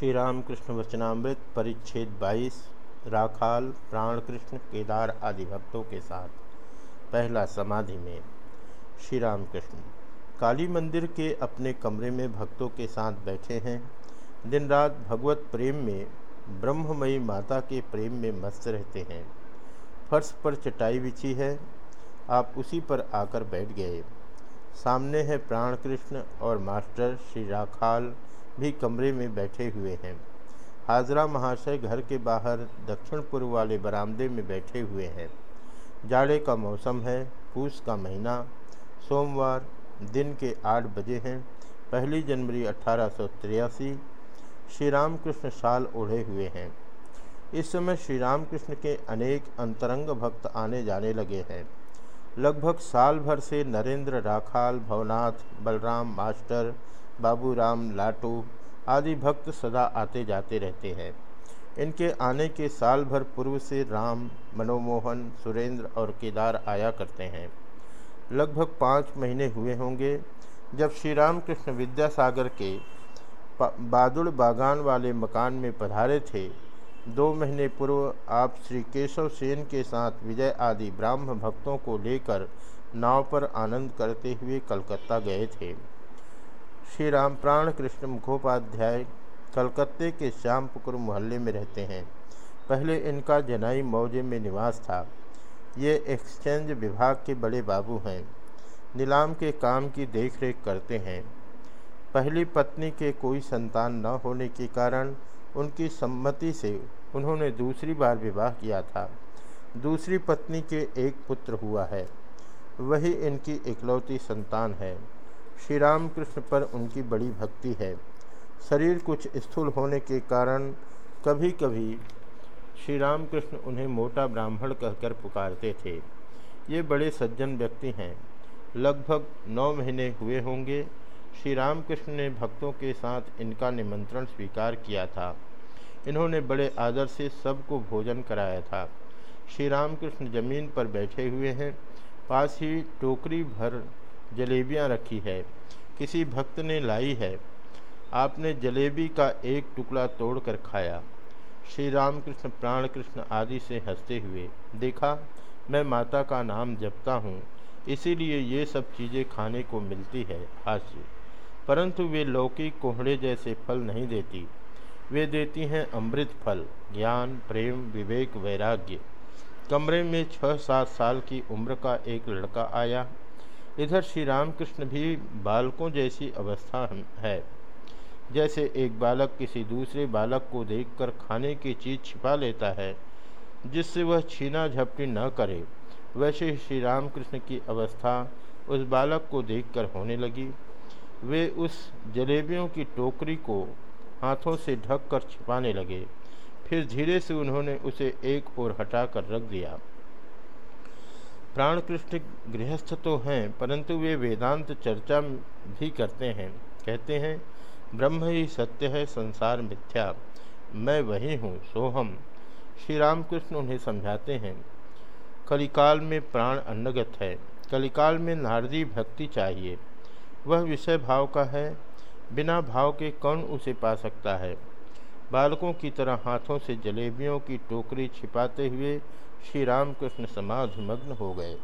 श्री रामकृष्ण वचनामृत, परिच्छेद 22 राखाल, प्राणकृष्ण, केदार आदि भक्तों के साथ। पहला समाधि में श्री रामकृष्ण काली मंदिर के अपने कमरे में भक्तों के साथ बैठे हैं। दिन रात भगवत प्रेम में, ब्रह्ममयी माता के प्रेम में मस्त रहते हैं। फर्श पर चटाई बिछी है। आप उसी पर आकर बैठ गए। सामने है प्राणकृष्ण और मास्टर श्री राखाल भी कमरे में बैठे हुए हैं। हाजरा महाशय घर के बाहर दक्षिण पूर्व वाले बरामदे में बैठे हुए हैं। जाड़े का मौसम है, पूस का महीना, सोमवार, दिन के आठ बजे हैं, पहली जनवरी अठारह श्री रामकृष्ण शाल ओढ़े हुए हैं। इस समय श्री रामकृष्ण के अनेक अंतरंग भक्त आने जाने लगे हैं। लगभग साल भर से नरेंद्र, राखाल, भवनाथ, बलराम, मास्टर बाबूराम लाटू आदि भक्त सदा आते जाते रहते हैं। इनके आने के साल भर पूर्व से राम, मनोमोहन, सुरेंद्र और केदार आया करते हैं। लगभग पाँच महीने हुए होंगे जब श्री रामकृष्ण विद्यासागर के बादुड़ बागान वाले मकान में पधारे थे। दो महीने पूर्व आप श्री केशव सेन के साथ विजय आदि ब्राह्म भक्तों को लेकर नाव पर आनंद करते हुए कलकत्ता गए थे। श्री राम प्राण कृष्ण मुखोपाध्याय कलकत्ते के श्यामपुकुर मोहल्ले में रहते हैं। पहले इनका जनाई मौजे में निवास था। ये एक्सचेंज विभाग के बड़े बाबू हैं। नीलाम के काम की देखरेख करते हैं। पहली पत्नी के कोई संतान न होने के कारण उनकी सम्मति से उन्होंने दूसरी बार विवाह किया था। दूसरी पत्नी के एक पुत्र हुआ है। वही इनकी इकलौती संतान है। श्री रामकृष्ण पर उनकी बड़ी भक्ति है। शरीर कुछ स्थूल होने के कारण कभी कभी श्री रामकृष्ण उन्हें मोटा ब्राह्मण कहकर पुकारते थे। ये बड़े सज्जन व्यक्ति हैं। लगभग नौ महीने हुए होंगे। श्री रामकृष्ण ने भक्तों के साथ इनका निमंत्रण स्वीकार किया था। इन्होंने बड़े आदर से सबको भोजन कराया था। श्री रामकृष्ण ज़मीन पर बैठे हुए हैं। पास ही टोकरी भर जलेबियाँ रखी है। किसी भक्त ने लाई है। आपने जलेबी का एक टुकड़ा तोड़कर खाया। श्री रामकृष्ण प्राण कृष्ण आदि से हँसते हुए, देखा, मैं माता का नाम जपता हूँ, इसीलिए ये सब चीज़ें खाने को मिलती है, हास्य। परंतु वे लौकी कोहड़े जैसे फल नहीं देती। वे देती हैं अमृत फल, ज्ञान, प्रेम, विवेक, वैराग्य। कमरे में छः सात साल की उम्र का एक लड़का आया। इधर श्री रामकृष्ण भी बालकों जैसी अवस्था है। जैसे एक बालक किसी दूसरे बालक को देखकर खाने की चीज़ छिपा लेता है, जिससे वह छीना झपटी न करे। वैसे ही श्री रामकृष्ण की अवस्था उस बालक को देखकर होने लगी। वे उस जलेबियों की टोकरी को हाथों से ढक कर छिपाने लगे। फिर धीरे से उन्होंने उसे एक ओर हटाकर रख दिया। प्राणकृष्ण गृहस्थ तो हैं, परंतु वे वेदांत चर्चा भी करते हैं। कहते हैं, ब्रह्म ही सत्य है, संसार मिथ्या। मैं वही हूँ सोहम श्री रामकृष्ण उन्हें समझाते हैं, कलिकाल में प्राण अन्नगत है, कलिकाल में नारदी भक्ति चाहिए। वह विषय भाव का है, बिना भाव के कौन उसे पा सकता है? बालकों की तरह हाथों से जलेबियों की टोकरी छिपाते हुए श्री रामकृष्ण समाधि मग्न हो गए।